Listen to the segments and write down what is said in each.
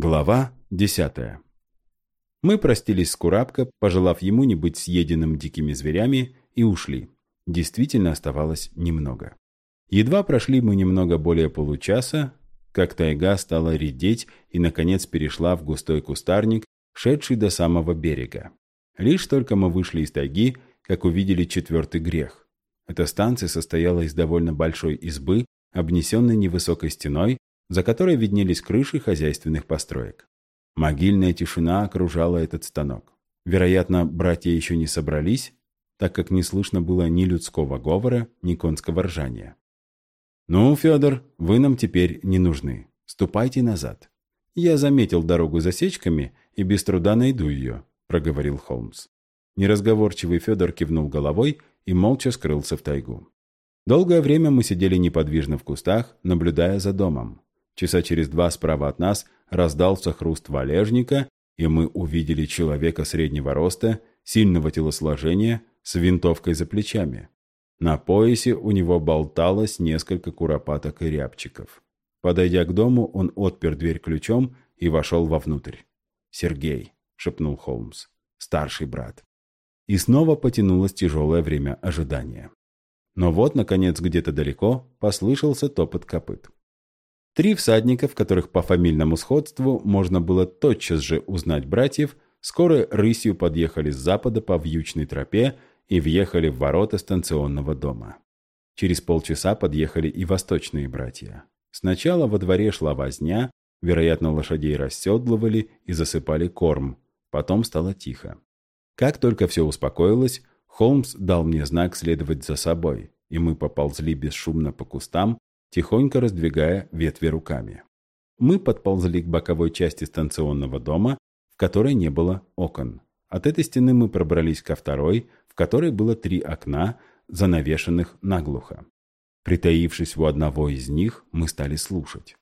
Глава десятая. Мы простились с Курабко, пожелав ему не быть съеденным дикими зверями, и ушли. Действительно оставалось немного. Едва прошли мы немного более получаса, как тайга стала редеть и, наконец, перешла в густой кустарник, шедший до самого берега. Лишь только мы вышли из тайги, как увидели четвертый грех. Эта станция состояла из довольно большой избы, обнесенной невысокой стеной, за которой виднелись крыши хозяйственных построек. Могильная тишина окружала этот станок. Вероятно, братья еще не собрались, так как не слышно было ни людского говора, ни конского ржания. «Ну, Федор, вы нам теперь не нужны. Ступайте назад. Я заметил дорогу засечками и без труда найду ее», — проговорил Холмс. Неразговорчивый Федор кивнул головой и молча скрылся в тайгу. Долгое время мы сидели неподвижно в кустах, наблюдая за домом. Часа через два справа от нас раздался хруст валежника, и мы увидели человека среднего роста, сильного телосложения, с винтовкой за плечами. На поясе у него болталось несколько куропаток и рябчиков. Подойдя к дому, он отпер дверь ключом и вошел вовнутрь. «Сергей», — шепнул Холмс, — «старший брат». И снова потянулось тяжелое время ожидания. Но вот, наконец, где-то далеко послышался топот копыт. Три всадника, в которых по фамильному сходству можно было тотчас же узнать братьев, скоро рысью подъехали с запада по вьючной тропе и въехали в ворота станционного дома. Через полчаса подъехали и восточные братья. Сначала во дворе шла возня, вероятно, лошадей расседлывали и засыпали корм, потом стало тихо. Как только все успокоилось, Холмс дал мне знак следовать за собой, и мы поползли бесшумно по кустам, тихонько раздвигая ветви руками. Мы подползли к боковой части станционного дома, в которой не было окон. От этой стены мы пробрались ко второй, в которой было три окна, занавешенных наглухо. Притаившись у одного из них, мы стали слушать.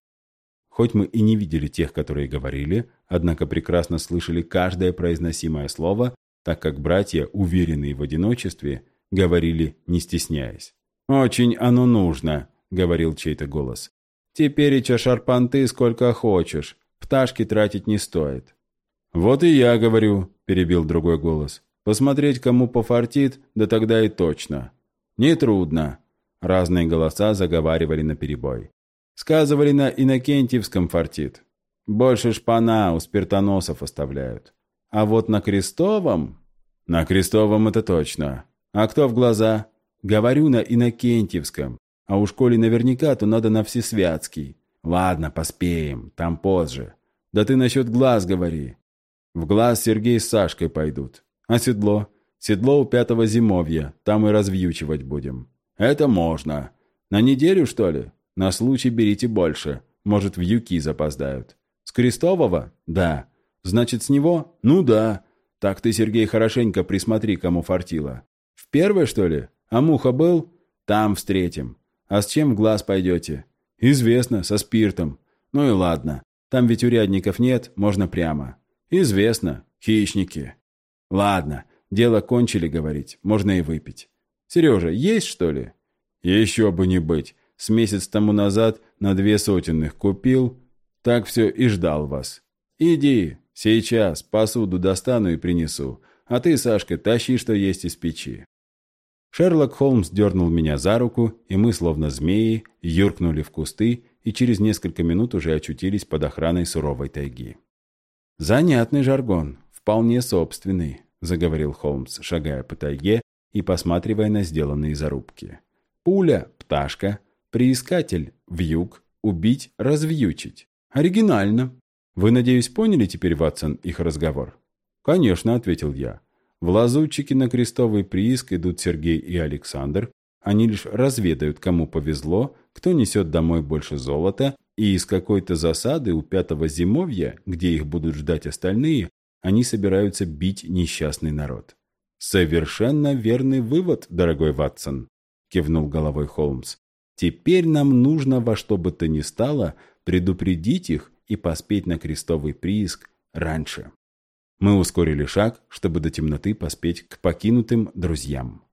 Хоть мы и не видели тех, которые говорили, однако прекрасно слышали каждое произносимое слово, так как братья, уверенные в одиночестве, говорили, не стесняясь. «Очень оно нужно», — говорил чей-то голос. «Теперь и шарпанты сколько хочешь. Пташки тратить не стоит». «Вот и я говорю», — перебил другой голос. «Посмотреть, кому пофартит, да тогда и точно». «Нетрудно». Разные голоса заговаривали наперебой. Сказывали на Иннокентьевском фартит. Больше шпана у спиртоносов оставляют. А вот на Крестовом... На Крестовом это точно. А кто в глаза? Говорю на Иннокентьевском. А уж коли наверняка, то надо на Всесвятский. Ладно, поспеем, там позже. Да ты насчет глаз говори. В глаз Сергей с Сашкой пойдут. А седло? Седло у пятого зимовья, там и развьючивать будем. Это можно. На неделю, что ли? На случай берите больше. Может, в юки запоздают. С Крестового? Да. Значит, с него? Ну да. Так ты, Сергей, хорошенько присмотри, кому фартило. В первое, что ли? А муха был? Там встретим. А с чем в глаз пойдете? Известно, со спиртом. Ну и ладно. Там ведь урядников нет, можно прямо. Известно, хищники. Ладно, дело кончили говорить, можно и выпить. Сережа, есть что ли? Еще бы не быть. С месяц тому назад на две сотенных купил. Так все и ждал вас. Иди, сейчас посуду достану и принесу. А ты, Сашка, тащи, что есть из печи. Шерлок Холмс дернул меня за руку, и мы, словно змеи, юркнули в кусты и через несколько минут уже очутились под охраной суровой тайги. «Занятный жаргон, вполне собственный», — заговорил Холмс, шагая по тайге и посматривая на сделанные зарубки. «Пуля — пташка, приискатель — вьюг, убить — развьючить. Оригинально. Вы, надеюсь, поняли теперь, Ватсон, их разговор?» «Конечно», — ответил я. В лазутчики на крестовый прииск идут Сергей и Александр. Они лишь разведают, кому повезло, кто несет домой больше золота, и из какой-то засады у пятого зимовья, где их будут ждать остальные, они собираются бить несчастный народ. «Совершенно верный вывод, дорогой Ватсон», — кивнул головой Холмс. «Теперь нам нужно во что бы то ни стало предупредить их и поспеть на крестовый прииск раньше». Мы ускорили шаг, чтобы до темноты поспеть к покинутым друзьям.